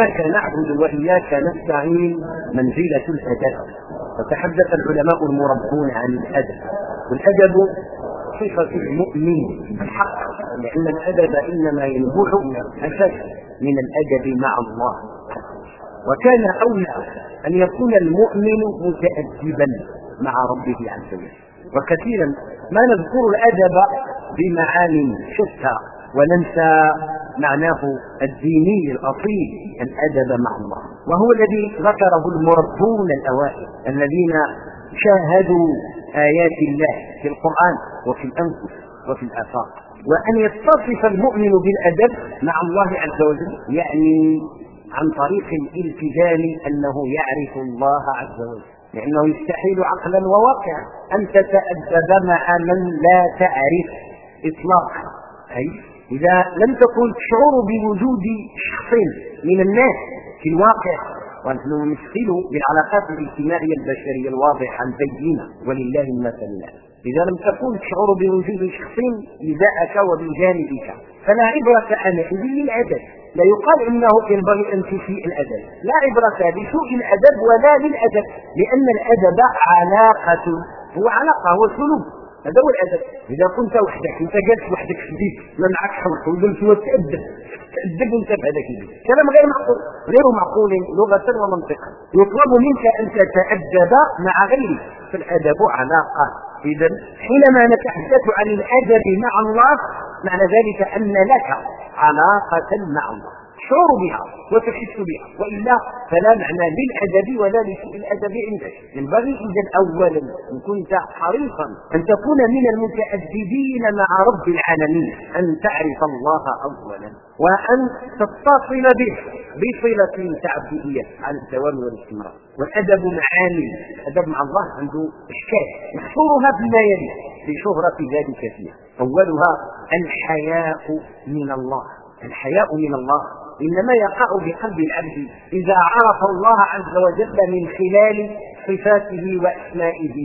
إياك نعبد وإياك نستعين؟ منزلة الأدب. فتحدث العلماء المربون عن الأدب. والأدب صفة المؤمن الحق لأن الأدب إنما ينبوح أساس من الأدب مع الله. وكان أولى أن يكون المؤمن متأدبا مع ربه عز وجل. وكثيرا ما نذكر الأدب بمعان شتى. وننسى معناه الديني الأصيل الأدب مع الله. وهو الذي ذكره المربون الأوائل الذين شاهدوا آيات الله في القرآن وفي الأنفس وفي الآفاق. وأن يتصف المؤمن بالأدب مع الله عز وجل يعني عن طريق الالتزام أنه يعرف الله عز وجل. لأنه يستحيل عقلا وواقعا أن تتأدب مع من لا تعرف إطلاقا. أي؟ إذا لم تكن تشعر بوجود شخص من الناس في الواقع ونحن نمثل بالعلاقات الاجتماعية البشرية الواضحة البينة ولله المثل. الأعلى إذا لم تكن تشعر بوجود شخص لذاك وبجانبك فلا عبرة عندي للأدب لا يقال إنه ينبغي أن تسيء الأدب. لا عبرة بسوء الأدب ولا للأدب لأن الأدب علاقة هو علاقة هو سلوك. هذا هو الأدب. إذا كنت وحدك انت جالس وحدك في البيت ما معك حوك وقلت تأدب تأدب أنت بهذاك البيت. كلام غير معقول غير معقول لغة ومنطقا يطلب منك أن تتأدب مع غيرك. فالأدب علاقة. إذا حينما نتحدث عن الأدب مع الله معنى ذلك أن لك علاقة مع الله. تشعر بها وتحس بها وإلا فلا معنى للأدب ولا لسوء الأدب عندك ينبغي إذا اولا إن كنت حريصا أن تكون من المتأدبين مع رب العالمين أن تعرف الله اولا وأن تتصل به بصلة تعبدية على الدوام والاستمرار. والأدب معاني الأدب مع الله عنده إشكال محصورها بما يلي في شهره ذلك فيها. أولها الحياء من الله الحياء من الله إنما يقع بقلب العبد إذا عرف الله عز وجل من خلال صفاته وأسمائه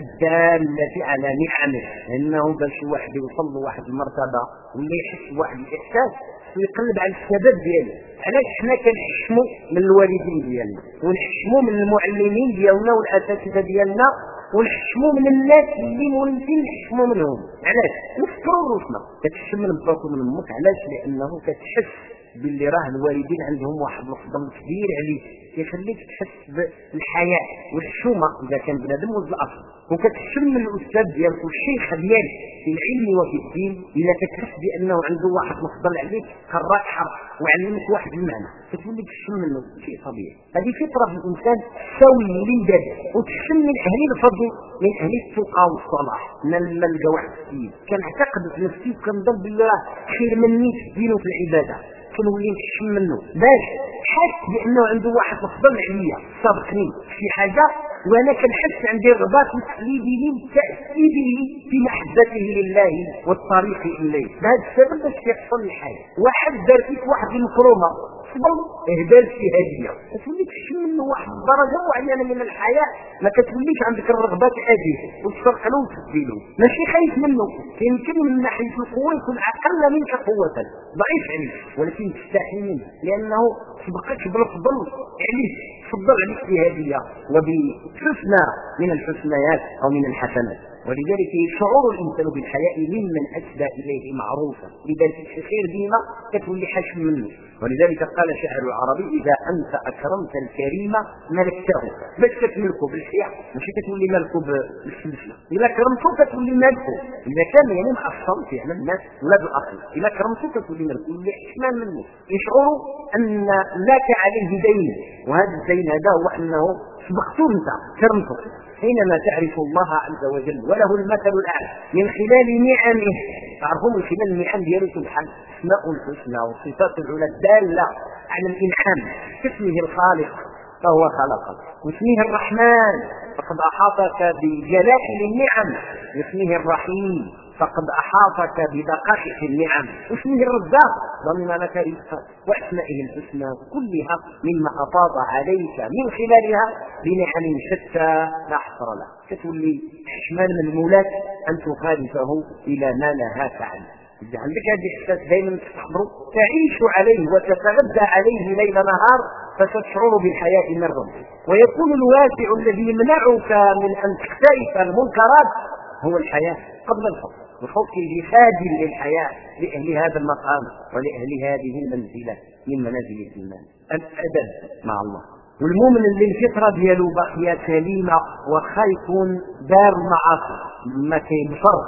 الدالة على نعمه. إنه باش واحد يوصل له واحد المرتبة ولا يحس بواحد الاحساس ويقلب على السبب ديالو علاش حنا كنحشموا من الوالدين ديالنا؟ ونحشموا من المعلمين ديالنا والأساتذة ديالنا؟ ونحشموا من الناس اللي مولفين نحشموا منهم. علاش؟ نفكروا روحنا كتحشم من باك ومن أمك علاش؟ لأنه كتحس باللي راه الوالدين عندهم واحد الفضل كبير عليك يخليك تحس بالحياء والحشومه إذا كان بنادم ولا الاصل وكتحشم من الأستاذ ديالك والشيخ ديالك في العلم وفي الدين اذا كتحس بأنه عنده واحد الفضل عليك قراك حرف وعلمك واحد المعنى. كتولي تحشم منه شيء طبيعي. هذه فطرة في الإنسان تساوي الوليدات وتحشم من أهل الفضل من أهل التقى والصلاح. من لقى واحد السيد كنعتقد في نفسي وكنظن بالله خير مني في الدين وفي العبادة. كنولي نحشم منه باش حس بأنه عنده واحد الفضل عليا سابقني في حاجة وأنا كنحس عندي الرباط التقليدي لتاكيده في محبته لله والطريق إليه. بهذا السبب باش كيحصل الحال. واحد دار فيك واحد المكرومه تفضل اهدال هديه تولي تشم منه واحد الدرجة معينه من الحياة. ما كتوليش عندك الرغبات اجيه وتشرح له وتديله ماشي خايف منه. يمكن من ناحية القوه يكون أقل منك قوة. ضعيف عليك ولكن تستحي منه لأنه سبقك بالفضل. عليك تفضل عليك بهديه وبحسنى من الحسنيات أو من الحسنات. ولذلك شعور الإنسان بالحياء ممن اسدى إليه معروفا. لذلك الخير ديما كتولي حشم منه. ولذلك قال شاعر العربي إذا أنت أكرمت الكريم ملكته. باش كتملكه بالحياء ماشي كتولي ملكه بالسلسله إذا كرمته كتولي ملكه إذا كان يعني معصم فعلا الناس ولاد الاصل إذا كرمته كتولي ملكه حشمان منه. يشعر أن لك عليه دين. وهذا الدين هذا هو أنه سبقته أنت كرمته حينما تعرف الله عز وجل وله المثل الأعلى من خلال نعمه. تعرفون من خلال النعم ديالو سبحانه اسماء الحسنى والصفات العلى الدالة على الإنعام كاسمه الخالق فهو خلقك. واسمه الرحمن فقد أحاطك بجلائل النعم واسمه الرحيم. فقد أحاطك بدقائق النعم. اسمه الرزاق. ضمن لك واسمائه الحسنى. كلها مما أفاض عليك من خلالها بنعم شتى لا حصر لها كتولي حشمان من مولاك؟ أن تخالفه إلى ما نهاك عنه. إذا عندك هذا الإحساس دائما تستحضره. تعيش عليه وتتغذى عليه ليل نهار فتشعر بالحياة مرة ويكون الواسع الذي يمنعك من أن تختلف المنكرات هو الحياة قبل الخوف يجي خادم للحياة لأهل هذا المقام ولأهل هذه المنزلة من منازل الإيمان. الأدب مع الله. والمؤمن اللي الفطرة ديالو باقيه سليمه وخا يكون دار معاصي ما كيبصر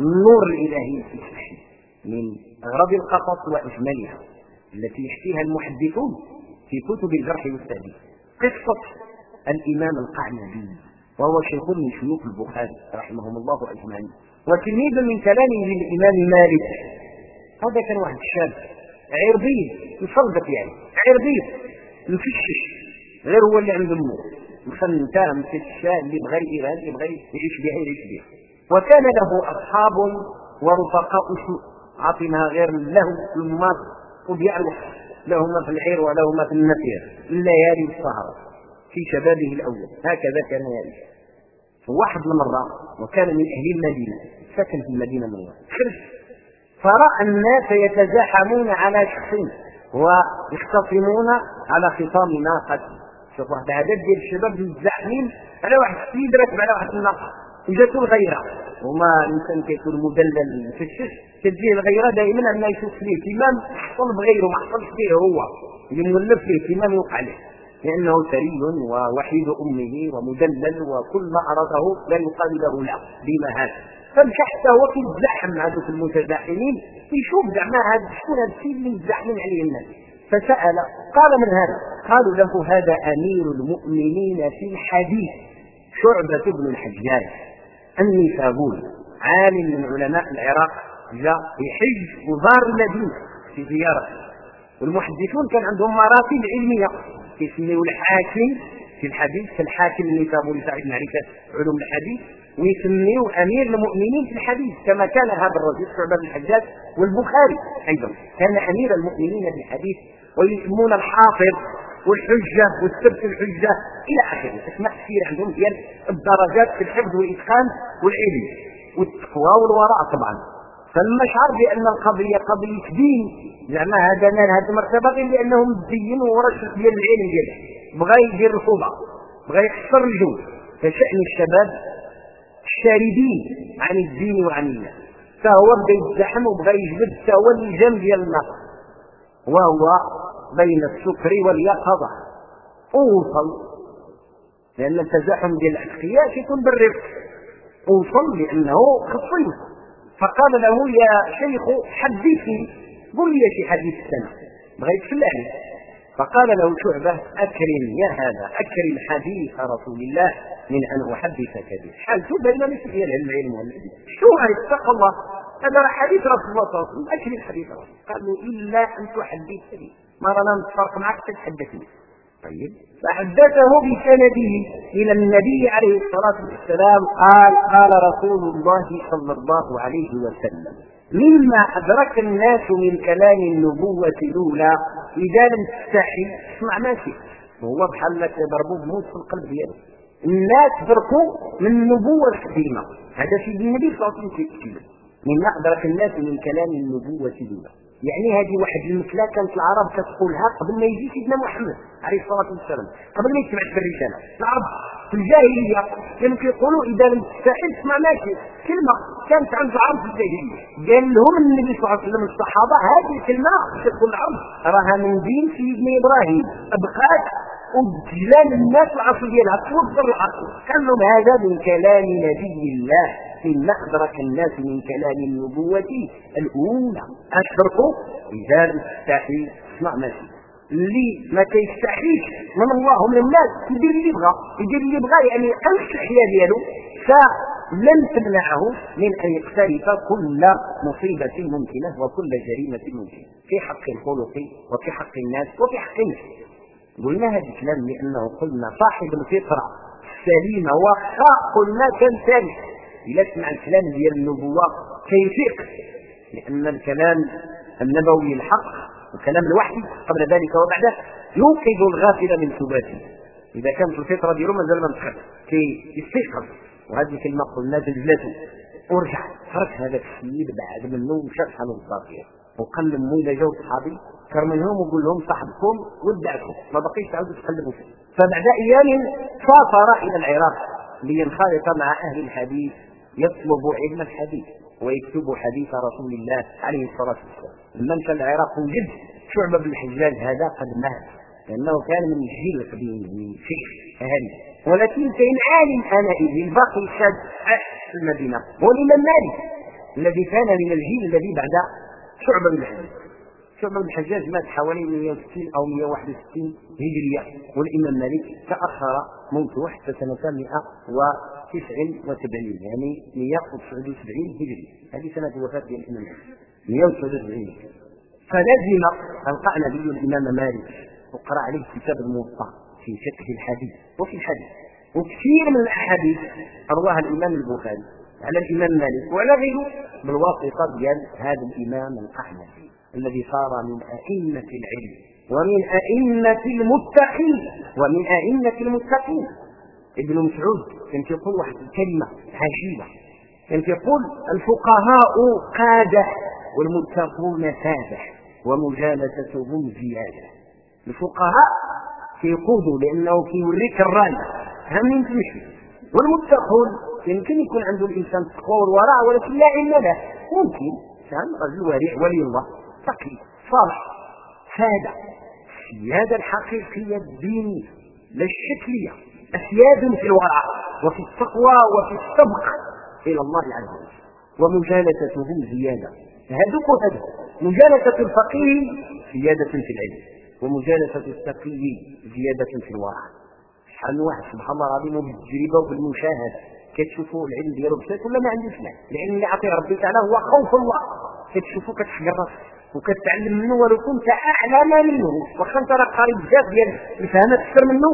النور الإلهي في الشيء من أغراض القصص واجملها التي يحكيها المحدثون في كتب الجرح والتعديل قصة الإمام القعنبي وهو شيخ من شيوخ البخاري رحمهم الله أجمعين. وتلميذ من كلامه للإمام مالك. هذا كان واحد الشاب عربيد يصلبت يعني عربيد مفشش غير هو اللي عنده امه مثلا مثل الشاه اللي بغى يديرها اللي بغى يعيش بها يعيش بها. وكان له أصحاب ورفقاء سوء عاطينها غير له في الماط وبيعرف لهما في العير ولهما في النفير. الليالي والسهر في شبابه الأول. هكذا كان يعيش واحد المرة وكان من أهل المدينة سكن في المدينة من خرج فرأى الناس يتزاحمون على شخص ويختصمون على خصام ناقة شوف واحد عدد ديال الشباب متزاحمين على واحد السيد راكب على واحد الناقة. وجاتو الغيرة. وما الإنسان كيكون مدلل في الشش تجيه الغيرة دائما أن يشوف فيه اهتمام حصل بغيره ما حصلش فيه هو. اللي مولف فيه اهتمام يوقع له لأنه ثري ووحيد أمه ومدلل وكل ما اراده لا يقال له لا بما هذا. فمشى حتى هو كيتزاحم هذوك المتزاحمين يشوف زعما هذا شكون هذا السيد اللي متزاحمين عليه الناس. فسأل قال من هذا؟ قالوا له هذا أمير المؤمنين في الحديث. شعبة بن الحجاج النسابوري عالم من علماء العراق جاء يحج وزار المدينة في زيارة. والمحدثون كان عندهم مراتب علمية. يسميوا الحاكم في الحديث كالحاكم النسابوري سعيد معرفة علوم الحديث ويسميوا أمير المؤمنين في الحديث كما كان هذا الرجل شعبة بن الحجاج والبخاري أيضا. كان أمير المؤمنين في الحديث ويسمون الحافظ والحجة والسبت الحجة إلى آخره. اسماء كثير عندهم ديال الدرجات في الحفظ والإتقان والعلم والتقوى والوراء طبعا. فلما شعر بأن القضية قضية دين. زعما هذا نال هذه المرتبة غير لأنه مزين ورش ديال العلم دياله بغى يدير الخوضة بغى يكسر الجو فشأن الشباب الشاردين عن الدين وعن الله. فهو بدا يتزحم وبغى يجبد حتى هو اللجام ديال النار وهو بين السكر واليقظة. أوصل. لأن التزاحم ديال الأتقياء يكون بالرفق. أوصل لأنه خصيص فقال له يا شيخ حدثني قل لي شي حديث السنة. بغيت فلاحي فقال له شعبة أكرم يا هذا أكرم حديث رسول الله من أن أحدثك به. حالته بين مثل العلم والعلم شو اتق الله. هذا حديث رسول الله صلى الله عليه وسلم. أكرم حديث رسول قال له إلا أن تحدثني. ما رانا نتفرق معك تتحدثني. طيب. فحدثه بسنده إلى النبي عليه الصلاة والسلام قال قال رسول الله صلى الله عليه وسلم مما أدرك الناس من كلام النبوة الأولى إذا لم تستحي اسمع ما شئت وهو بحال لك ضربوه بموت في القلب ديالو الناس دركوا من النبوة القديمة هذا في النبي صلى الله عليه وسلم مما أدرك الناس من كلام النبوة الأولى. يعني هذه واحد المثلى كانت العرب كتقولها قبل ما يجي سيدنا محمد عليه الصلاة والسلام قبل ما يتبعث بالرساله العرب في الجاهلية كانوا كيقولوا إذا لم تستحل اسمع ماشي. كلمة كانت عند العرب في الجاهلية. قال لهم النبي صلى الله عليه وسلم الصحابة هذه الكلمة تقول العرب راها من دين سيدنا إبراهيم. أبقات وجلال الناس العصر ديالها توفر العصر قال لهم هذا من كلام نبي الله. مما أدرك الناس من كلام النبوة الأولى. أشركوا؟ إذا تستحي اسمع ما اللي ما كيستحيش من الله ومن الناس. يدير اللي بغى يدير اللي بغى يعني قل الحياة ديالو. فلن تمنعه من أن يقترف كل مصيبة ممكنة وكل جريمة ممكنة. في حق الخلق وفي حق الناس وفي حق الناس. قلنا هذا الكلام لأنه قلنا صاحب الفطرة. السليمه وخا قلنا كان ثاني إلا سمع الكلام ديال النبوة كيفيق لأن الكلام النبوي الحق وكلام الوحي قبل ذلك وبعده يوقظ الغافل من ثباته إذا كانت الفطرة ديالو مازال ما كي يستيقظ وهذه كلمة قلنا زلزلته ورجع ترك هذا السيد بعد منه ومشى الضرير وقال لهم اذا جاو صحابي كر منهم وقول لهم صاحبكم ودعكم ما بقيش تعودوا تقلبوا فيه فبعد أيام سافر إلى العراق لينخرط مع أهل الحديث. يطلب علم الحديث ويكتب حديث رسول الله عليه الصلاة والسلام. لما مشى العراق وجد شعبة بن الحجاج هذا قد مات لأنه كان من الجيل القديم من شيخ أهل ولكن كاين عالم آنئذ الباقي شاد في المدينة هو الإمام مالك الذي كان من الجيل الذي بعد شعبة بن الحجاج. شعبة بن الحجاج مات حوالي 160 أو 161 هجرية والإمام مالك تأخر موته حتى سنة 179 يعني 179 هجري. هذه سنة وفاه الامام مالك. 179 فلزم ألقى نبي الإمام مالك وقرأ عليه كتاب الموطا في فقه الحديث. وفي الحديث. وكثير من الأحاديث رواها الإمام البخاري على الإمام مالك وعلى غيره. بالواسطه ديال هذا الإمام الاحنفي الذي صار من أئمة العلم ومن أئمة المتقين ومن أئمة المتقين. ابن مسعود كان يقول واحد الكلمة عجيبة. كان يقول الفقهاء قاده والمتقون ساده ومجالستهم زيادة. الفقهاء كيقودوا لأنه كيوريك الرأي. ها منين تمشي. والمتقون يمكن يكون عنده الإنسان تقوى والوراء ولكن لا علم له. ممكن. كان رجل ورع ولي الله. تقي صالح سادة. السيادة الحقيقية الدينية لا الشكلية. أسياد في الورع وفي التقوى وفي السبق إلى الله عز وجل. ومجالستهم زيادة. هذوك وهذوك مجالسة الفقيه زيادة في العلم. ومجالسة التقي زيادة في الورع. شحال واحد سبحان الله العظيم وبالتجربة وبالمشاهدة كتشوفوا العلم ديالو بسيط ولا ما عندوش معنى العلم اللي عطيه ربي تعالى هو خوف الله. كتشوفوا كتحقر وكتعلم منه ولو كنت اعلم منه. واخا انت راه قريب بزاف ديال الفهم أكثر منه.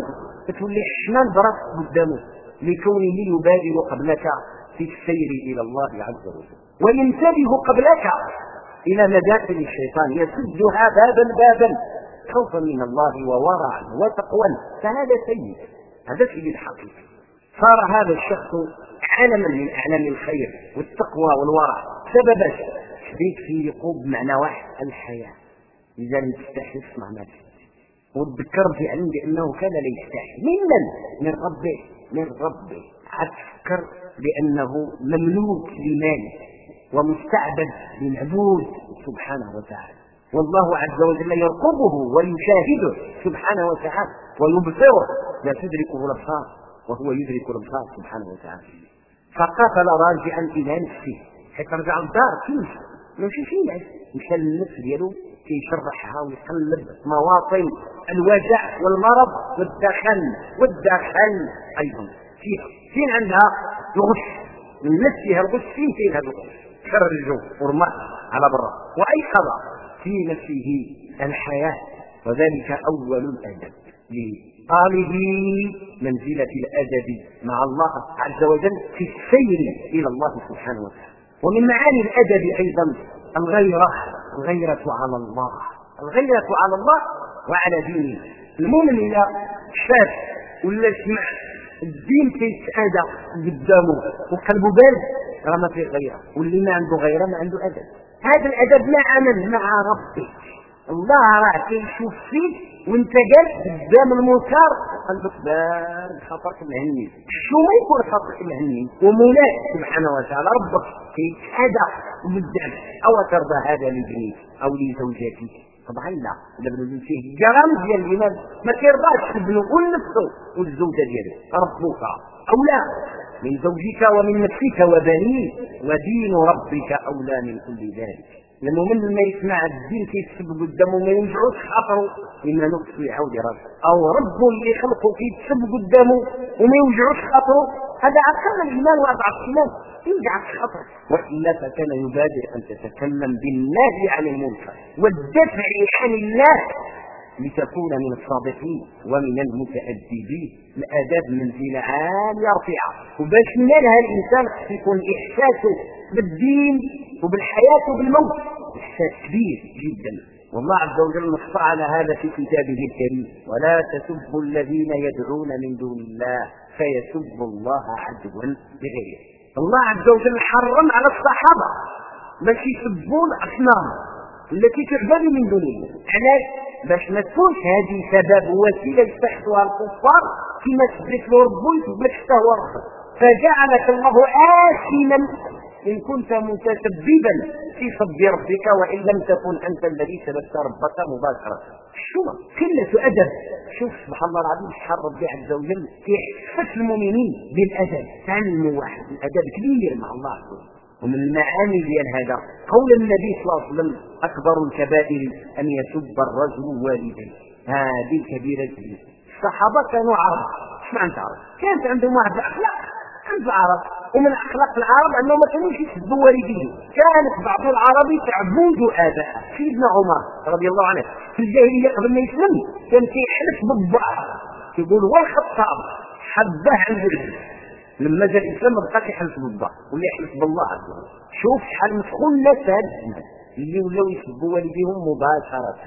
كتولي حشمان براسك قدامه لكونه يبادر قبلك في السير إلى الله عز وجل. وينتبه قبلك إلى مداخل الشيطان. يسدها بابا بابا. خوفا من الله وورعا وتقوى. فهذا سيد. هذا سيد الحقيقي صار هذا الشخص علما من أعلام الخير والتقوى والورع. سبب حديث في يقوب معنى واحد الحياة. إذا لم تستحي اسمع ما وتذكر فعلا بانه كان لا يستحي ممن من ربه من ربه. تفكر بأنه مملوك لماله ومستعبد للعبود سبحانه وتعالى. والله عز وجل يرقبه ويشاهده سبحانه وتعالى ويبصره. لا تدركه الأبصار وهو يدرك الأبصار سبحانه وتعالى. فقاتل راجعا إلى نفسه. حتى رجع الدار كيمشي ماشي فيه مشى للنفس ديالو كيشرحها ويقلب مواطن الوجع والمرض والدخل والدخل أيضا. فيها فين عندها الغش؟ من نفسها الغش فين فين هذا الغش؟ خرجوا ورمى على برا. وايقظ في نفسه الحياة وذلك أول الأدب لطالب منزلة الأدب مع الله عز وجل في السير إلى الله سبحانه وتعالى. ومن معاني الأدب أيضا الغيرة. الغيرة على الله. الغيرة على الله وعلى دينه. المؤمن إذا شاف ولا سمع الدين كيتأذى قدامه وقلبه بارد راه ما فيه غيرة. واللي ما عنده غيرة ما عنده أدب. هذا الأدب مع من مع ربك الله راه كيشوف فيك وانت جالس قدام المنكر قلبك بارد خاطرك مهني. شو ما يكون خاطرك مهني؟ ومولاك سبحانه وتعالى ربك كيتحدى قدامك أو ترضى هذا لابنك أو لزوجتك طبعا لا. اذا فيه جرم ديال الإيمان. ما كيرضاش ابنه ولنفسه والزوجة ديالو. ربك أو لا من زوجك ومن نفسك وبنيك ودين ربك أولى من كل ذلك. لأنه من ما يسمع الدين كيتسب قدامه ما ينفعوش خاطره إما نقص يعود راسه أو رب اللي خلقه كيتسب قدامه وما يوجعوش خاطره هذا أقل الإيمان وأضعف الإيمان. يوجعك خاطره وإلا فكان يبادر أن تتكلم بالنهي عن المنكر والدفع عن الله لتكون من الصادقين ومن المتأدبين. الآداب منزلة عالية رفيعة. وباش ينالها الإنسان يكون إحساسه بالدين وبالحياة وبالموت. إحساس كبير جدا. والله عز وجل نص على هذا في كتابه الكريم. ولا تسبوا الذين يدعون من دون الله فيسبوا الله عدوا بغيره الله عز وجل حرم على الصحابة. باش يسبوا الأصنام التي تعبد من دون الله. علاش؟ باش ما تكونش هذه سبب وسيلة يستحقها الكفار كما سبت له ربه يثبت حتى هو فجعلك الله آثما إن كنت متسببا في صب ربك وإن لم تكن أنت الذي سببت ربك مباشرة. شو قلة أدب. شوف سبحان الله العظيم سبحان ربي عز وجل كيحفظ المؤمنين بالأدب. تعلموا واحد الأدب كبير مع الله. ومن المعاني ديال هذا قول النبي صلى الله عليه وسلم أكبر الكبائر أن يسب الرجل والديه. هذه كبيرة جدا. الصحابة كانوا عرب. إيش معنى عرب كانت عندهم واحد الأخلاق. عند العرب ومن أخلاق العرب أنهم ما كانوش يسبوا والديهم. كانت بعض العرب تعبد اباءه سيدنا عمر رضي الله عنه في الجاهلية قبل ما يسلم كان كيحلف بالضعف يقول هو الخطاب حبه عن ذلك لما جاء الإسلام ما بقاش يحلف بالضعف ولا يحلف بالله عز وجل. شوف شحال من خلة اللي ولاو يسبوا والديهم مباشرة.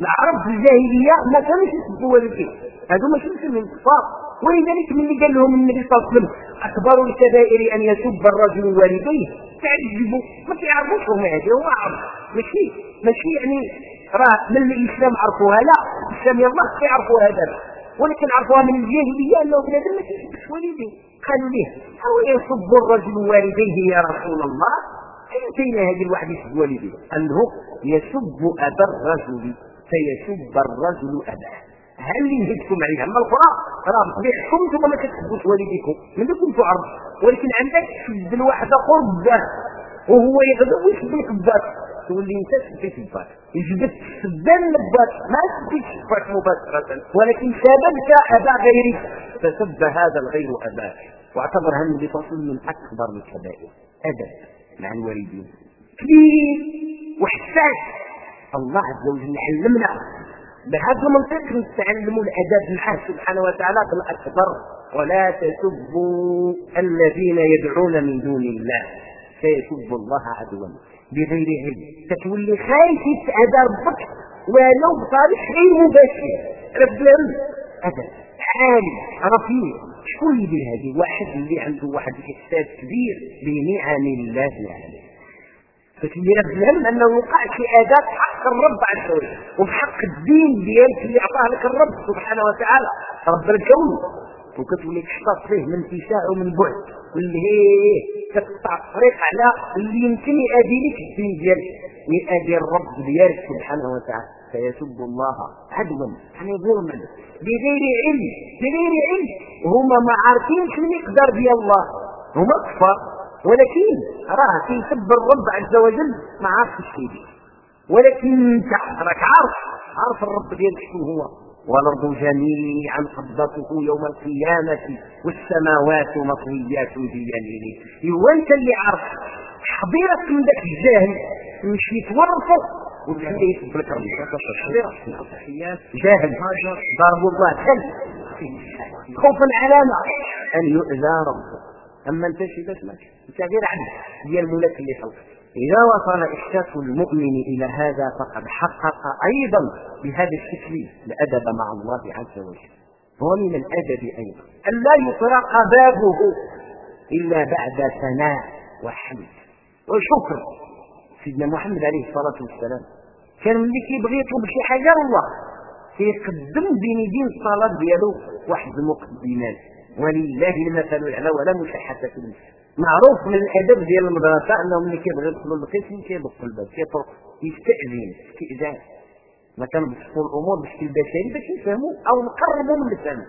العرب في الجاهلية ما كانوش يسبوا والديهم. هذو ماشي مسلمين كفار ولذلك من اللي قال لهم النبي صلى الله عليه وسلم أكبر الكبائر أن يسب الرجل والديه. تعجبوا. ما كيعرفوش هما هذه. هو عرب ماشي. ماشي يعني راه من الإسلام عرفوها؟ لا. الاسلام يلا كيعرفوا هذا ولكن عرفوها من الجاهليه أنه بنادم ما كيسبش والديه. قالوا ليه؟ أو يسب الرجل والديه يا رسول الله؟ فين هذه الواحد يسب والديه؟ له يسب أبا الرجل. فيسب الرجل أباه. هل اللي نهيتكم عليها اما القرى راه بطبيعتكم أنتم ما كتحبوش والديكم. من كنتوا عرب ولكن عندك تسب الواحد قربة. وهو يغدو ويسب لك تولي انت سبيت الباك يجبد السبان لباك ما سبيت الباك مباشرة. ولكن سببت أبا غيرك فسب هذا الغير اباك الله عليه وسلم من أكبر الكبائر. ادب مع الوالدين. كبير. وحساس. الله عز وجل علمنا. بهذا المنطق نتعلموا الادب معه سبحانه وتعالى بالاكبر ولا تسبوا الذين يدعون من دون الله. فيسبوا الله عدوا بغير علم. تتولي خايف يسعد ربك ولو بطريق غير مباشر. رب أدب عالي رفيع. شكون يدير هذه واحد اللي عنده واحد الإحساس كبير بنعم الله عليه. فتولي رب الهم انه وقع في آداب حق الرب عز وجل وبحق الدين ديالك اللي أعطاه لك الرب سبحانه وتعالى. رب الكون. وكتولي تحتاط فيه من اتساع ومن بعد واللي هي تقطع الطريق على اللي يمكن يأدي لك الدين ديالك ويأدي الرب ديالك سبحانه وتعالى. فيسب الله عدوا يعني ظلما بغير علم بغير علم. هما ما عارفينش المقدار ديال الله؟ هما كفار ولكن راه كيسب الرب عز وجل ما عرفش الشيء. ولكن انت راك عارف عارف الرب ديالك شنو هو؟ والأرض جميعا قبضته يوم القيامة والسماوات مطويات بيمينه. هو أنت اللي عارف حضيرك من ذاك الجاهل يمشي يتورطه وتخليه يسب لك جاهل. ضرب الله خوفا على أن يؤذى ربه. أما أنت شي باش ماشي غير عبد ديال الملك اللي خلقك إذا وصل إحساس المؤمن إلى هذا فقد حقق أيضا بهذا الشكل الادب مع الله عز وجل. هو من الأدب أيضا. أن لا يطرق بابه إلا بعد ثناء وحمد. وشكر سيدنا محمد عليه الصلاة والسلام. كان ملي كيبغي يطلب شي حاجة الله كيقدم بين يدين الصلاه ديالو واحد المقدمات. ولله المثل الأعلى ولا مشحة في المثل. معروف من الأدب ديال المدرسة أنهم ملي كيبغي يدخلوا للقسم كيدق الباب كيطرق يستأذن استئذان ما كنبسطوا الأمور بشكل بشري باش يفهموا أو نقربوا من الفهم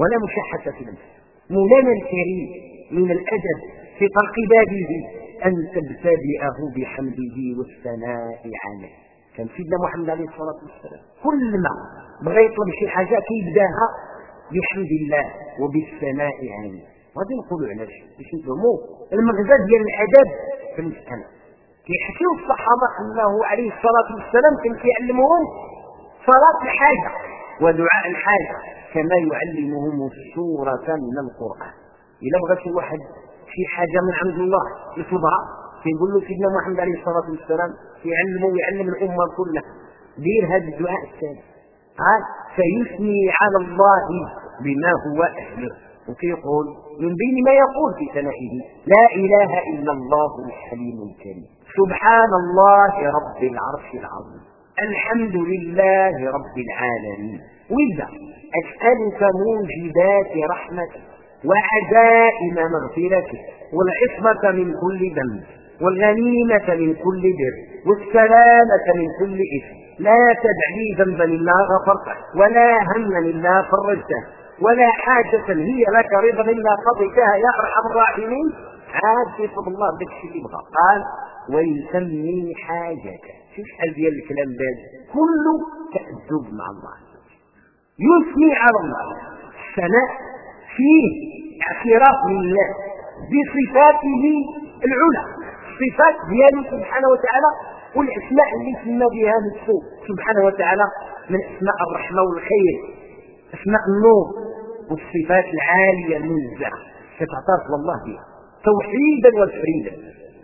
ولا مشحة في المثل مولانا الكريم من الأدب في طرق بابه أن تبتدئه بحمده والثناء عليه. كان سيدنا محمد عليه الصلاة والسلام كل ما بغى يطلب شي حاجة كيبداها بحمد الله وبالثناء عليه. غادي نقولوا علاش باش نفهموا المغزى ديال الأدب في المساله كيحكيو الصحابة انه عليه الصلاة والسلام كان كيعلمهم صلاة الحاجة ودعاء الحاجة كما يعلمهم سورة من القرآن. إلا بغى شي واحد شي حاجة من عند الله يطلبها كيقول له سيدنا محمد عليه الصلاة والسلام يعلمه ويعلم الأمة كلها. دير هذا الدعاء الثاني قال فيثني على الله بما هو أهله. وكيقول من بين ما يقول في ثنائه لا إله إلا الله الحليم الكريم. سبحان الله رب العرش العظيم. الحمد لله رب العالمين. وإذا أسألك موجبات رحمتك وعزائم مغفرتك والعصمة من كل ذنب والغنيمة من كل بر والسلامة من كل إثم لا تدع لي ذنبا إلا غفرته ولا هما إلا فرجته. ولا حاجة هي لك رضا إلا قضيتها يا أرحم الراحمين. عاد يطلب الله بك الشيء يبغى. قال ويسمي حاجته شوف شحال ديال الكلام باد كله تأدب مع الله. يثني على الله. الثناء فيه اعتراف لله بصفاته العلى. صفات دياله سبحانه وتعالى والاسماء اللي سمى بها نفسه سبحانه وتعالى من أسماء الرحمة والخير. اسماء النور والصفات العالية المنزهه فتعترف الله بها. توحيدا وتفريدا.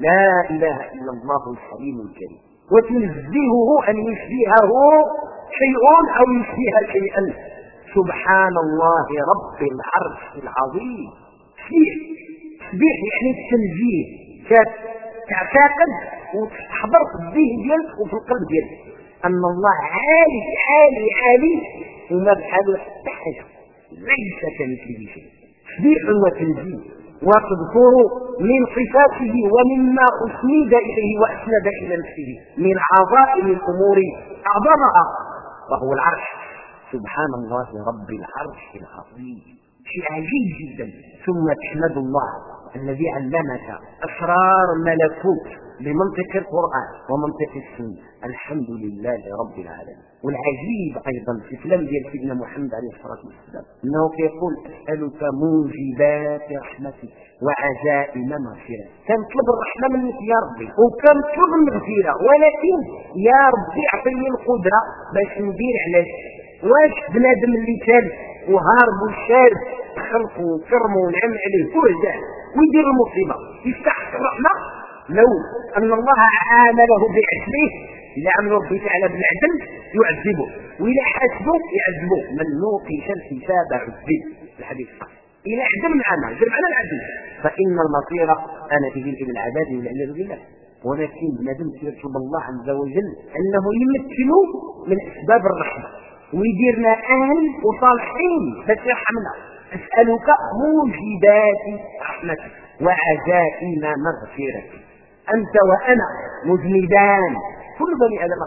لا إله إلا الله الحليم الكريم. وتنزهه أن يشبهه شيء أو يشبه شيئا. سبحان الله رب العرش العظيم. تسبيح. تسبيح يعني التنزيه. تعتقد وتحضر في الذهن ديالك وفي القلب ديالك. أن الله عالي عالي عالي حتى حاجة ليس كمثله شيء تسبيح وتنزيه وتذكر من صفاته ومما أسند إليه وأسند إلى نفسه من عظائم الأمور أعظمها. وهو العرش. سبحان الله رب العرش العظيم. شيء عجيب جدا. ثم تحمد الله الذي علمك أسرار الملكوت بمنطق القرآن ومنطق السنة. الحمد لله رب العالمين. والعجيب أيضا في كلام ديال سيدنا محمد عليه الصلاة والسلام إنه كيقول أسألك موجبات رحمتك وعزائم مغفرتك. كنطلب الرحمة منك يا ربي وكنطلب المغفرة ولكن يا ربي أعطيني القدرة باش ندير علاش؟ واش بنادم اللي كان وهارب وشارب خلقه وكرمه ونعم عليه ورجع ويدير المصيبة يستحق الرحمة لو أن الله عامله بعدله اذا عمل ربي تعالى بالعدل يعذبه واذا حاسبه يعذبه. من نوقش الحساب عذب الحديث إلى عدل معنا عدل معنا العدل. فإن المصير أنا تجي إلى العذاب والعياذ بالله. ولكن بنادم يطلب الله عز وجل أنه يمكنه من أسباب الرحمة. ويديرنا أهل وصالحين. باش يرحمنا أسألك موجبات رحمتك وعزائم مغفرتك. أنت وأنا مذنبان. كل بني آدم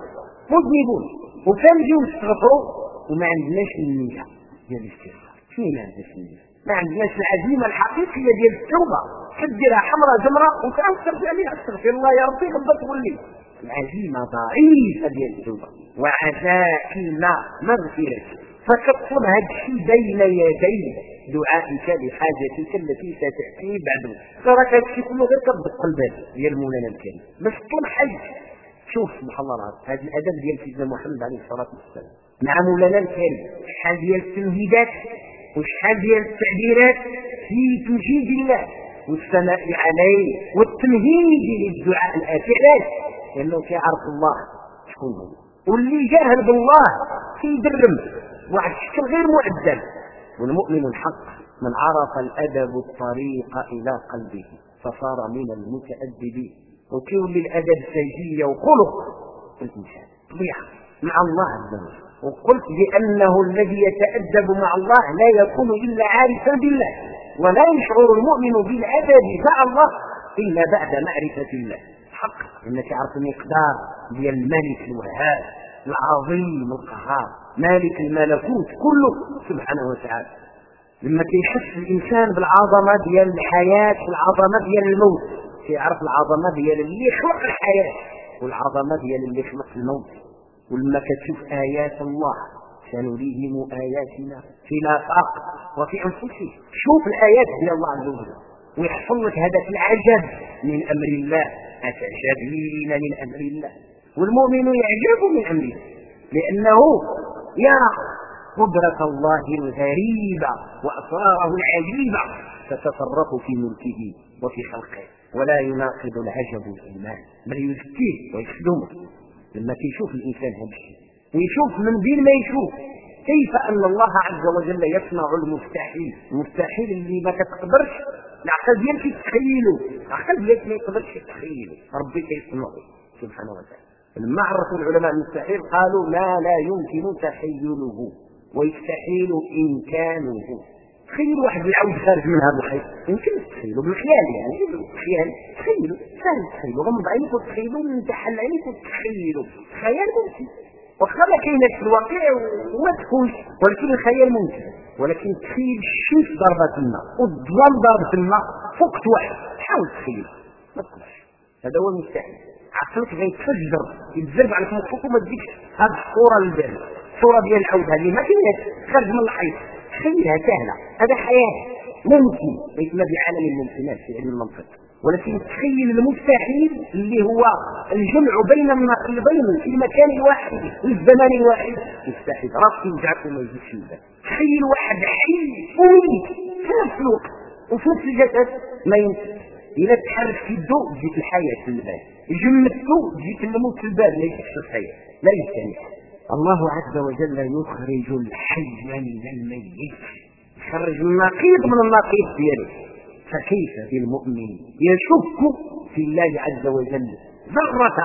مذنبون. وكنجيو نستغفروا وما عندناش النية ديال الاستغفار. شنو ما عندناش النية؟ ما عندناش العزيمة الحقيقية ديال التوبة. كديرها حمراء جمراء وكنستغفر عليها استغفر الله يا ربي غدا تولي العزيمة ضعيفة ديال التوبة. وعزائم مغفرة. فكطل هذا الشيء بين يدي دعائك لحاجتك التي ستأتي بعد تراك هذا الشيء كله غير كتدق الباب ديال مولانا الكريم باش طول حي شوف سبحان الله العظيم هذا الأدب ديال سيدنا محمد عليه الصلاة والسلام. مع مولانا الكريم شحال ديال التمهيدات وشحال ديال التعبيرات في تجيد الله والثناء عليه والتمهيد للدعاء الاتي علاش لأنه كيعرف الله شكون هو. واللي جاهل بالله كيدرم واحد الشكل غير معدل. والمؤمن الحق من عرف الأدب الطريق إلى قلبه فصار من المتأدبين. وكيولي الادب سجيه وخلق؟ الانسان طبيعة. مع الله عز وجل. وقلت بانه الذي يتأدب مع الله لا يكون إلا عارفا بالله ولا يشعر المؤمن بالأدب مع الله إلا بعد معرفة الله. حق. إنك عرف المقدار ديال الملك الوهاب العظيم القهار. مالك الملكوت كله سبحانه وتعالى. لما كيحس الإنسان بالعظمة ديال الحياة العظمة ديال الموت. كيعرف العظمة ديال اللي خلق الحياة؟ والعظمة ديال اللي خلق الموت. ولما كتشوف آيات الله سنريهم آياتنا في الافاق وفي أنفسهم. شوف الآيات ديال الله عز وجل. ويحصل لك هذاك العجب. من أمر الله. أتعجبين من أمر الله. والمؤمن يعجب من أمره. لأنه يرى قدرة الله الغريبة وأسراره العجيبة تتصرف في ملكه وفي خلقه ولا يناقض العجب الإيمان بل يزكيه ويخدمه. لما كيشوف الإنسان هذا الشيء ويشوف من بين ما يشوف كيف أن الله عز وجل يصنع المستحيل؟ المستحيل اللي ما كتقدرش العقل ديالك يتخيله العقل ديالك ما يقدرش يتخيله. ربي كيصنعه سبحانه وتعالى. لما عرفوا العلماء المستحيل قالوا ما لا يمكن تخيله ويستحيل إمكانه. تخيل واحد العود خارج من هذا الحيط يمكن تخيله بالخيال يعني بالخيال تخيله سهل تخيله. غمض عينيك وتخيله من تحل عينيك وتخيله. خيال ممكن. واخا ما كاينش في الواقع وما تكونش ولكن الخيال ممكن. ولكن تخيل الشمس ضربت الماء والظلام ضربت الماء فوقت واحد. حاول تخيل ما تقدرش هذا هو المستحيل. عقلك غيتفجر يتزرب على مخك وما تجيكش هذه الصورة للبال. الصورة ديال العود هذه. ما كايناش خارج من الحيط تخيلها سهلة. هذا حياة ممكن يسمى بعالم الممكنات في علم المنطق ولكن تخيل المستحيل اللي هو الجمع بين النقيضين في المكان الواحد في الزمان الواحد. مستحيل. راسك يوجعك وما يجيش يوجعك تخيل واحد حي وميت. في نفس الوقت. وفي نفس الجسد. ما يمكن إذا تحرك يده تجيك الحياة في البال. جمدته تجيك الموت في البال لا يكشف الحياة لا يستنى الله عز وجل يخرج الحي من الميت يخرج النقيض من النقيض دياله فكيف بالمؤمن يشك في الله عز وجل؟ ذرة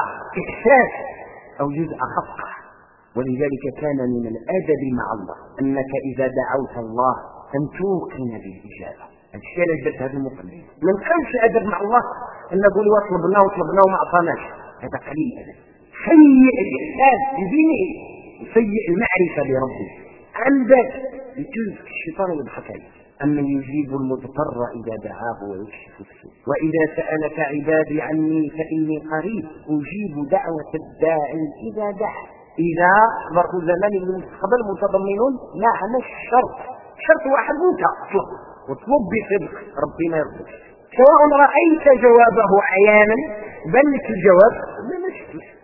إحساس أو جزء خفقة ولذلك كان من الأدب مع الله أنك إذا دعوت الله أن توقن بالإجابة. الشيء اللي جبت هذا المقلد ما نفهمش الأدب مع الله أن نقول وطلبناه وطلبناه وما أعطاناش هذا قليل أدب سيء الإحساس بدينه. سيء المعرفة بربه عندك يتلفك الشيطان ويضحك عليك أمن يجيب المضطر إذا دعاه ويكشف السوء. وإذا سألك عبادي عني فإني قريب. أجيب دعوة الداعي إذا دعا. إذا ظرف زمان المستقبل متضمن نعم الشرط. شرط واحد اطلب. واطلب بصدق ربي ما يرضيك سواء رأيت جوابه عيانا بل لك الجواب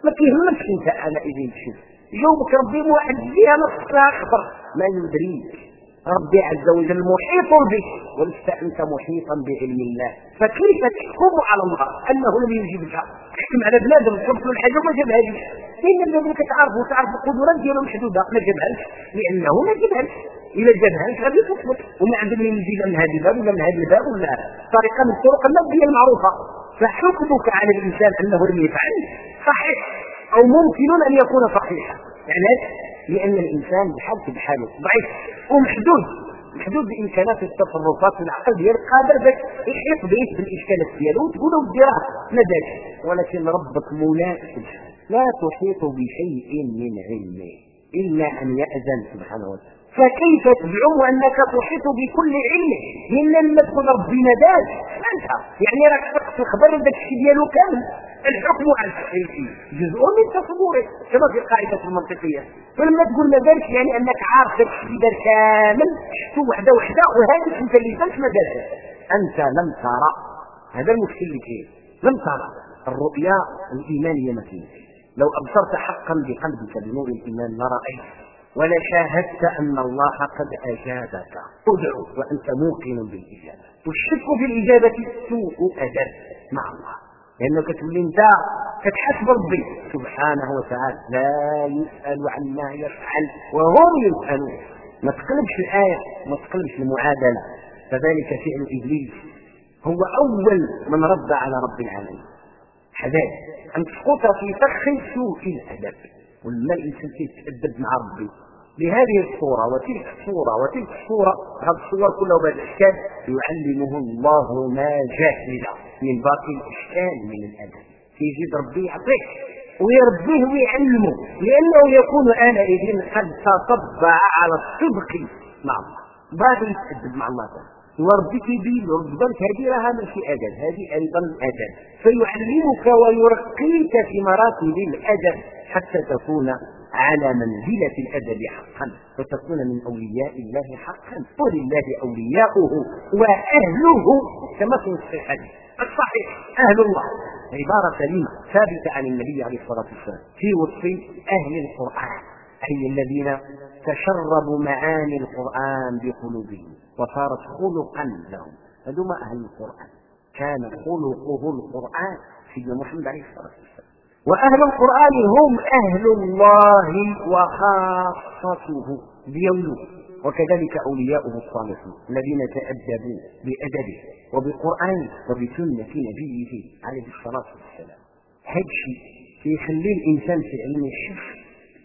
ما كيهمكش أنت أنا اذا تشوف يجاوبك ربي واحد نص اخر ما يدريك. ربي عز وجل محيط بك. ولست أنت محيطا بعلم الله. فكيف تحكم على الله؟ أنه لم يجيبك تحكم على بنادم تقول له الحاجة ما جابهاش لأن الذي كتعرف وتعرف القدرات ديالو محدوده ما جابهاش لأنه ما جابهاش اذا جابهاش غادي تصبر وما عندهم يجيب من هذا الباب ولا من هذا الباب ولا. طريقة من الطرق الماديه المعروفة. فحكمك على الإنسان أنه لم يفعل صحيح. أو ممكن أن يكون صحيحا. علاش لأن الإنسان بحال بحاله. ضعيف. ومحدود. محدود بإمكانات التصرفات في العقل ديالك. قادر بك يحيط به بالإشكالات ديالو وتقول له ديرها ما داكش. ولكن ربك مناسب. لا تحيط بشيء من علمه. إلا أن يأذن سبحانه وتعالى. فكيف تزعم أنك تحيط بكل علم؟ لأن لما تكون ربي ناداك أنت يعني راك تخبر داك الشيء ديالو كامل. الحكم على الشيء جزء من تصوره كما في القاعدة المنطقية. فلما تقول ما دارش يعني أنك عارف داك الشيء دار كامل. شفتو وحدة وحدة وهذيك أنت اللي دارش ما دارش. أنت لم ترى. هذا المشكل اللي كاين. لم ترى. الرؤيا الإيمانية ما كاينش. لو أبصرت حقا بقلبك بنور الإيمان لرأيت. ولشاهدت أن الله قد أجابك. ادعو وأنت موقن بالإجابة. والشك في الإجابة سوء أدب مع الله. لأنك تقول أنت تتحسب ربي سبحانه وتعالى لا يسأل عما يفعل وهم يسألون. ما تقلبش الآية ما تقلبش المعادلة. فذلك فعل إبليس. هو أول من رد على رب العالمين. حذار أن تسقط في فخ سوء الأدب. ولما الإنسان كيتادب مع ربي؟ بهذه الصورة وتلك الصورة وتلك الصورة هذه الصور كلها بهذا الإشكال يعلمه الله ما جهل من باقي الإشكال من الأدب. يجد ربي يعطيه ويربيه ويعلمه لأنه يكون انئذ قد تطبع على الصدق مع الله. باغي يتادب مع الله تعالى. وربي كيبين له هذه راها ماشي أدب هذه أيضا أدب. فيعلمك ويرقيك في مراتب الأدب. حتى تكون على منزلة الأدب حقا وتكون من أولياء الله حقا. ولله أولياؤه وأهله كما في الصحيح. الصحيح أهل الله. عبارة كلمة ثابتة عن النبي عليه الصلاة والسلام. في وصف أهل القرآن أي الذين تشربوا معاني القرآن بقلوبهم وصارت خلقا لهم. هذوما أهل القرآن. كان خلقه القرآن سيدنا محمد عليه الصلاة والسلام. وأهل القرآن هم أهل الله وخاصته. ديولو وكذلك أولياؤه الصالحون الذين تأدبوا بأدبه وبقرآنه وبسنة نبيه عليه الصلاة والسلام. هذا الشيء كيخلي الإنسان فعلا يشوف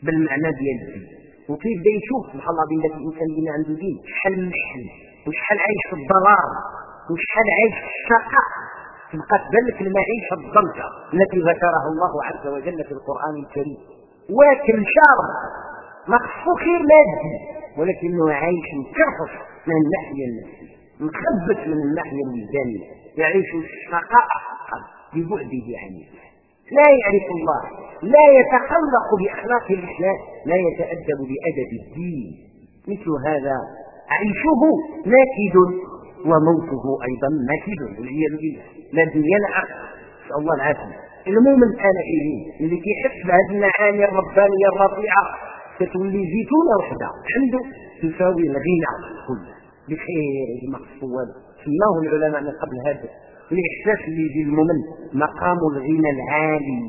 بالمعنى ديال الدين وكيبدا يشوف سبحان الله بين ذاك الإنسان اللي عنده دين؟ شحال محل وشحال عايش في الضلال وشحال عايش في الشقاء؟ تبقى تبان لك المعيشة الضنكة التي ذكرها الله عز وجل في القرآن الكريم. واكل شارب ما خير مادي ولكنه عايش مكرفص من الناحية النفسية مخبت من الناحية الوجدانية يعيش الشقاء ببعده عن الله لا يعرف الله لا يتخلق بأخلاق الإسلام لا يتأدب بأدب الدين. مثل هذا عيشه ناكد وموته أيضا بالله. لا دنيا العقل نسأل الله العافية. المؤمن أنا إليه اللي كيحس بهذه المعاني الربانية الرفيعة كتولي زيتونة وحدة. عنده تساوي الغنى كله. بخير المقصود سماه العلماء من قبل هذا. الإحساس اللي يجي المؤمن مقام الغنى العالي.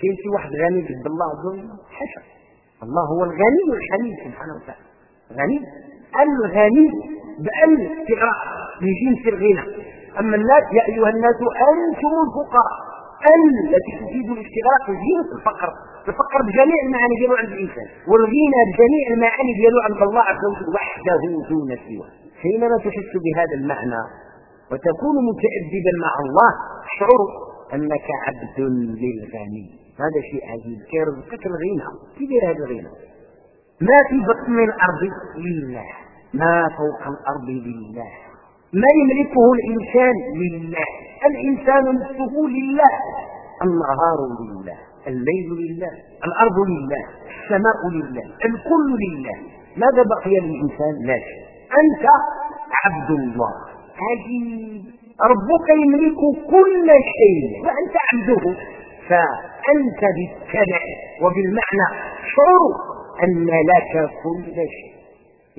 كاين شي واحد غني ضد الله عز حشا الله هو الغني الحميد سبحانه وتعالى. غني. الغني بأن استغراق لجنس الغنى أما الناس يا أيها الناس أنتم الفقراء. أن التي تفيد الاستغراق جنس الفقر. الفقر بجميع المعاني ديالو عند الإنسان والغنى بجميع المعاني ديالو عند الله عز وجل. وحده دون سواه. حينما تحس بهذا المعنى وتكون متأدبا مع الله شعر أنك عبد للغني. هذا شيء عجيب. كيرزقك الغنى؟ كيف هذا الغنى؟ ما في بطن الأرض لله ما فوق الأرض لله. ما يملكه الإنسان لله. الإنسان نفسه لله. النهار لله. الليل لله. الأرض لله. السماء لله. الكل لله. ماذا بقي للإنسان؟ لا شيء. أنت عبد الله. عجيب. ربك يملك كل شيء. وأنت عبده. فأنت بالتبع وبالمعنى شعور أن لك كل شيء.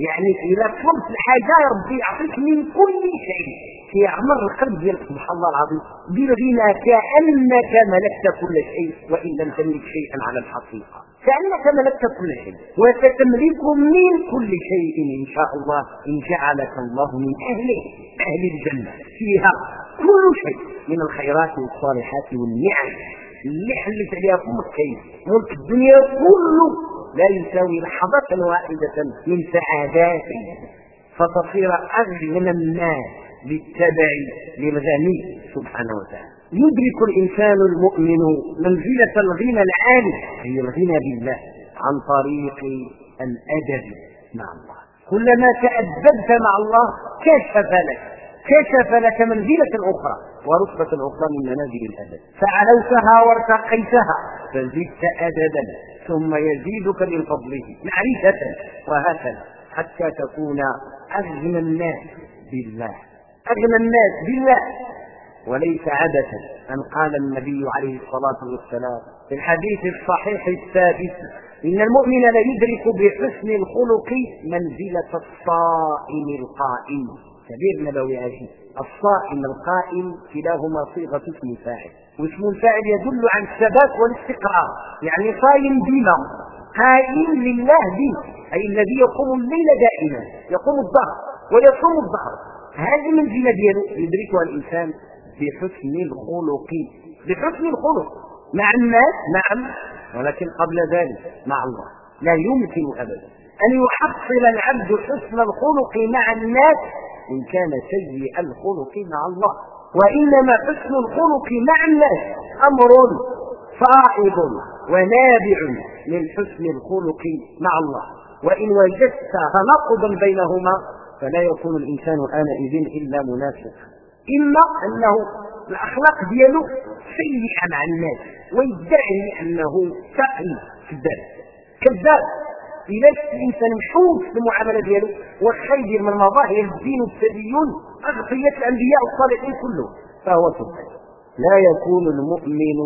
يعني إذا طلبت الحاجة ربي يعطيك من كل شيء في عمر القلب ديالك سبحان الله العظيم بالغنى كأنك ملكت كل شيء وإن لم تملك شيئا على الحقيقة. كأنك ملكت كل شيء وستملك من كل شيء إن شاء الله إن جعلك الله من أهله أهل الجنة. فيها كل شيء من الخيرات والصالحات والنعم. اللي حلت عليها فوق كيف ملك الدنيا كله. لا يساوي لحظة واحدة من سعاداته فتصير أغنى الناس بالتبع للغني سبحانه وتعالى. يدرك الإنسان المؤمن منزلة الغنى العالي هي الغنى بالله عن طريق الأدب مع الله. كلما تأدبت مع الله كشف لك كشف لك منزلة أخرى ورتبة أخرى من منازل الأدب. فعلوتها وارتقيتها فزدت أدبا ثم يزيدك من فضله معرفة وهكذا حتى تكون أغنى الناس بالله. أغنى الناس بالله. وليس عبثا أن قال النبي عليه الصلاة والسلام في الحديث الصحيح الثابت إن المؤمن ليدرك بحسن الخلق منزلة الصائم القائم. كبير نبوي عجيب الصائم القائم كلاهما صيغة اسم فاعل. واسم الفاعل يدل عن الثبات والاستقرار. يعني صايم بما. قائم لله به أي الذي يقوم الليل دائما. يقوم الظهر ويصوم الظهر. هذه المنزلة ديالو يدركها الإنسان بحسن الخلق. بحسن الخلق. مع الناس نعم. ولكن قبل ذلك مع الله. لا يمكن أبدا. أن يحصل العبد حسن الخلق مع الناس إن كان سيء الخلق مع الله وإنما حسن الخلق مع الناس أمر صائب ونابع من حسن الخلق مع الله. وإن وجدت تناقضا بينهما فلا يكون الإنسان آنئذ إلا منافق. إما أنه الأخلاق دياله سيئة مع الناس ويدعي أنه تقي كذاب كذاب. إذا الإنسان مشوش في المعاملة ديالو. والخير من مظاهر الدين والتدين أغطية الأنبياء الصالحين كلهم. فهو كذاب لا يكون المؤمن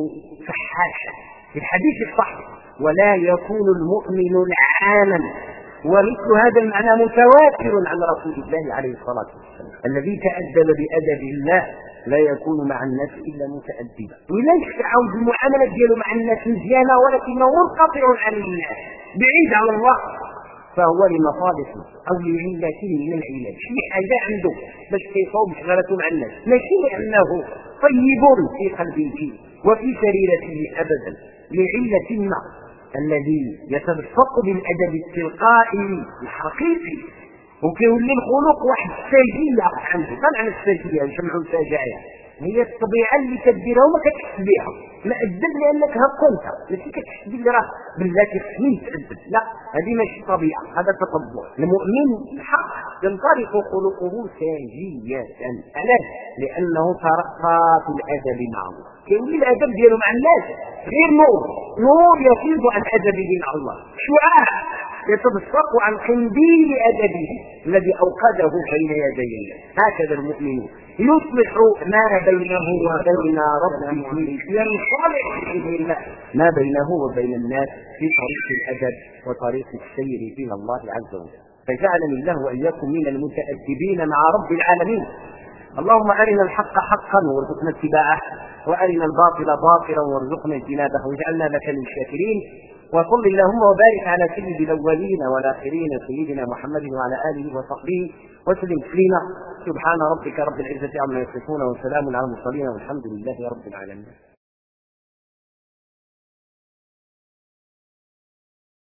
فحاشا. في الحديث الصحيح ولا يكون المؤمن لعانا ومثل هذا المعنى متواتر عن رسول الله عليه الصلاة والسلام الذي تأدب بأدب الله. لا يكون مع الناس إلا متأدبا. وليس عاوز المعاملة ديالو مع الناس مزيانة ولكنه منقطع عن الله بعيد عن الله فهو لمصالحه أو لعلة من العلل شي حاجة عنده باش كيصوب شغلته مع الناس. ماشي لأنه طيب في قلبه وفي سريرته أبدا. لعلة ما الذي يتدفق بالأدب التلقائي الحقيقي. وكيولي الخلق واحد السجية عنده. طبعا السجية نسمعوا سجايا هي الطبيعه اللي كديرها وما كتحس بها لا أدب لأنك هكونت. ماشي كتحس بلي راه بلاتي خصني تأدب لا هذه ماشي طبيعة. هذا تطبع. المؤمن الحق. ينطلق خلقه ساجية. علاش لأنه ترقى في الأدب مع الله. كيولي الأدب ديالو مع الناس؟ غير نور. نور يفيض عن ادبه مع الله. شعاع يتدفق عن قنديل أدبه الذي أوقده بين يدي الله. هكذا المؤمنون. يصلح ما بينه وبين ربه ينصلح باذن الله ما بينه وبين الناس في طريق الأدب وطريق السير إلى الله عز وجل. فجعلني الله وإياكم من المتأدبين مع رب العالمين. اللهم أرنا الحق حقا وارزقنا اتباعه وأرنا الباطل باطلا وارزقنا اجتنابه. واجعلنا لك من الشاكرين. وصل اللهم وبارك على سيد الأولين والآخرين سيدنا محمد وعلى آله وصحبه وسلم تسليما سبحان ربك رب العزة عما يصفون وسلام على المرسلين والحمد لله رب العالمين.